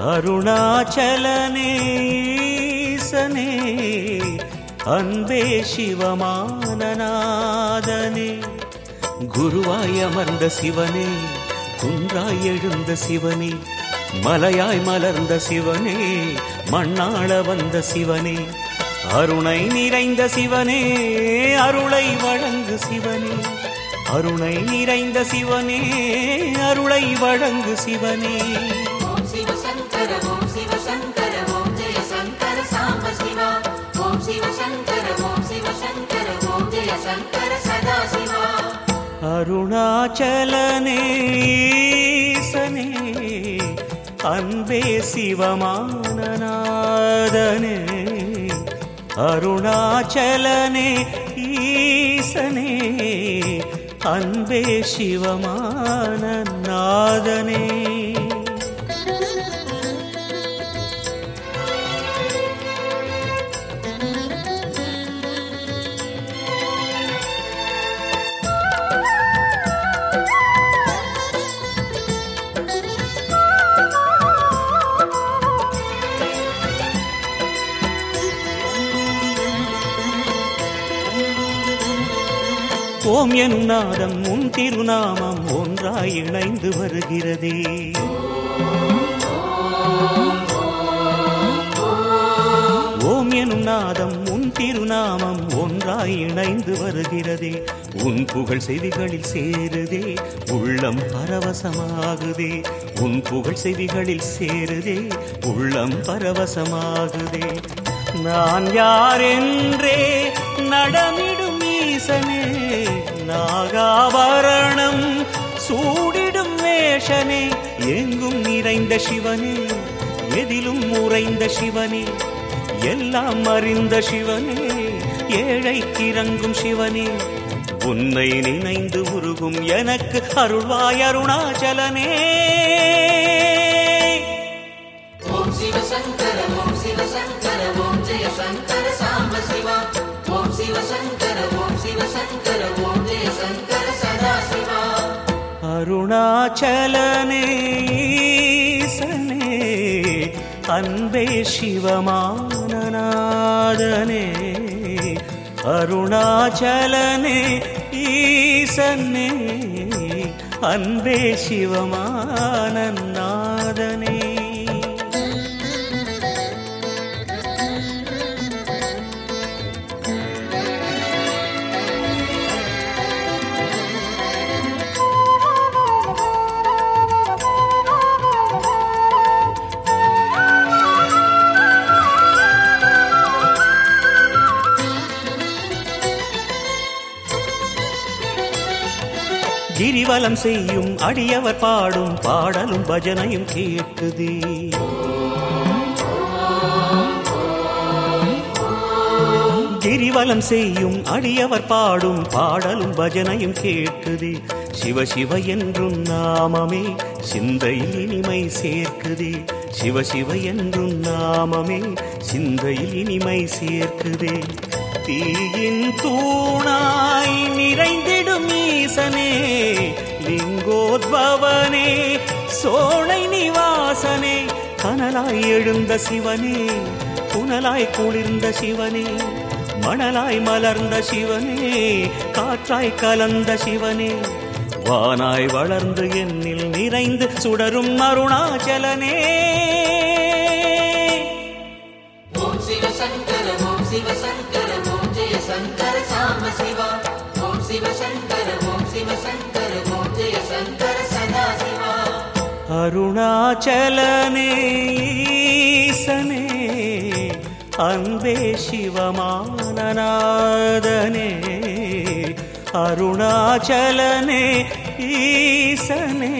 சிவமானநாதனே அருணாச்சலனேசனே அன்பே சிவமானநாதனே. குருவாய் அமர்ந்த சிவனே குன்றாய் எழுந்த சிவனே மலையாய் மலர்ந்த சிவனே மண்ணாள வந்த சிவனே. அருணை நிறைந்த சிவனே அருளை வழங்கு சிவனே. அருணை நிறைந்த சிவனே அருளை வழங்கு சிவனே. ஓம் சிவசங்கர அன்பே சிவமானநாதனே. அருணாச்சலனே ஈசனே அன்பே சிவமானநாதனே. ஓம் எனும் நாதம் உன் திருநாமம் ஒன்றாய் இணைந்து வருகிறதே. ஓம் எனும் நாதம் உன் திருநாமம் ஒன்றாய் இணைந்து வருகிறதே. உன் புகழ் செவிகளில் சேருதே உள்ளம் பரவசமாகுதே. உன் புகழ் செவிகளில் சேருதே உள்ளம் பரவசமாகுதே. நான் யாரென்றே நடமிடும் ஈசனே. நாகாபரணம். சூடிடும் வேஷனே எங்கும் நிறைந்த சிவனே எதிலும் உறைந்த சிவனே எல்லாம் அறிந்த சிவனே ஏழை கிறங்கும் சிவனே. உன்னை நினைந்து உருகும் எனக்கு அருள்வாய் அருணாச்சலனே. ஓம் சிவசங்கர ஓம் சிவசங்கர ஓம் ஜெய சங்கர சாம்ப சிவா ஓம் சிவசங்கர ஓம் சிவசங்கர அருணாச்சலனே ஈசனே அன்பே சிவமானநாதனே அருணாச்சலனே ஈசனே அன்பே சிவமானநாதனே கிரிவலம் செய்யும் அடியவர் பாடும் பாடலும் பஜனையும் கேட்குதே கிரிவலம் செய்யும் அடியவர் பாடும் பாடலும் பஜனையும் கேட்குதே சிவ சிவ என்றும் நாமமே சிந்தையில் இனிமை சேர்க்குதே. சிவ சிவ என்றும் நாமமே சிந்தையில் இனிமை சேர்க்குதே. தீயின் தூணாய் நிறைந்திடும் ஈசனே லிங்கோத்பவனே சோழை நிவாசனே கனலாய் எழுந்த சிவனே புனலாய் குளிர்ந்த சிவனே மணலாய் மலர்ந்த சிவனே காற்றாய் கலந்த சிவனே வானாய் வளர்ந்து என்னில் நிறைந்து சுடரும் அருணாச்சலனே. ஓம் சிவசங்கர ஓம் சிவசங்கர ஓம் சங்கர சாம்ப சிவா. ஓம் சிவசங்கர ஓம் சிவசங்கர ஓம் ஜெய சங்கர சதாசிவா அருணாச்சலனே ஈசனே அன்பே சிவமானநாதனே. அருணாச்சலனே ஈசனே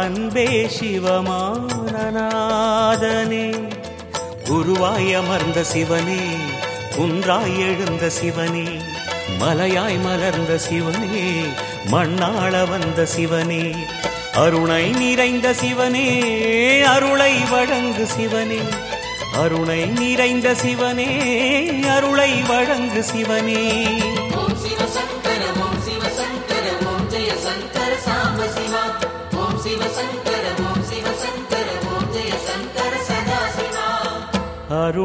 அன்பே சிவமானநாதனே. குருவாய் அமர்ந்த சிவனே குன்றாய் எழுந்த சிவனே மலையாய் மலர்ந்த சிவனே மண்ணாள வந்த சிவனே அருணை நிறைந்த சிவனே அருளை வழங்கு சிவனே அருணை நிறைந்த சிவனே அருளை வழங்கு சிவனே.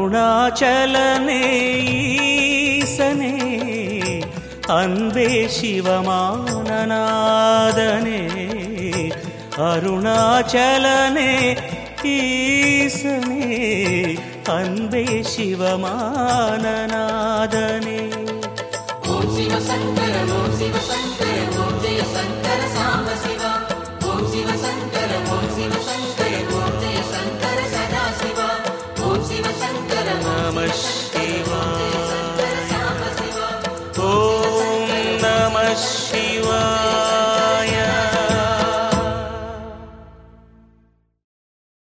அருணாச்சலனே ஈசனே அன்பே சிவமானநாதனே அருணாச்சலனே ஈசனே அன்பே சிவமானநாதனே. ஓம் சிவசங்கர ஓம் சிவசங்கர ஓம் ஜெயசங்கர. शिवा ॐ नमः शिवा